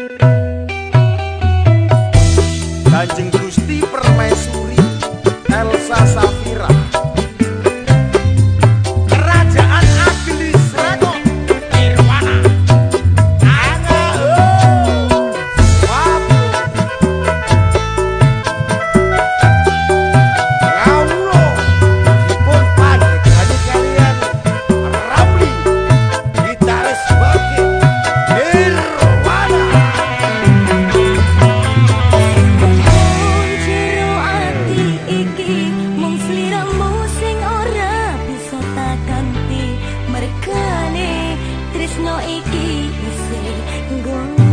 Kanjeng Tresno iki isih